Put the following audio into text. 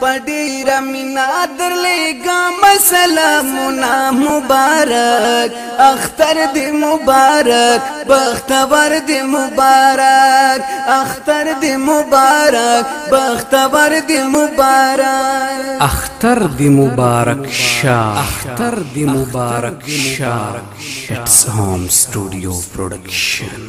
په ډیر مینا درلېګم سلامونه مبارک اختر دې مبارک بختور دې مبارک اختر دې مبارک بختور دې مبارک اختر دې مبارک شا اختر دې مبارک شا اټس هوم سټوډیو پروډکشن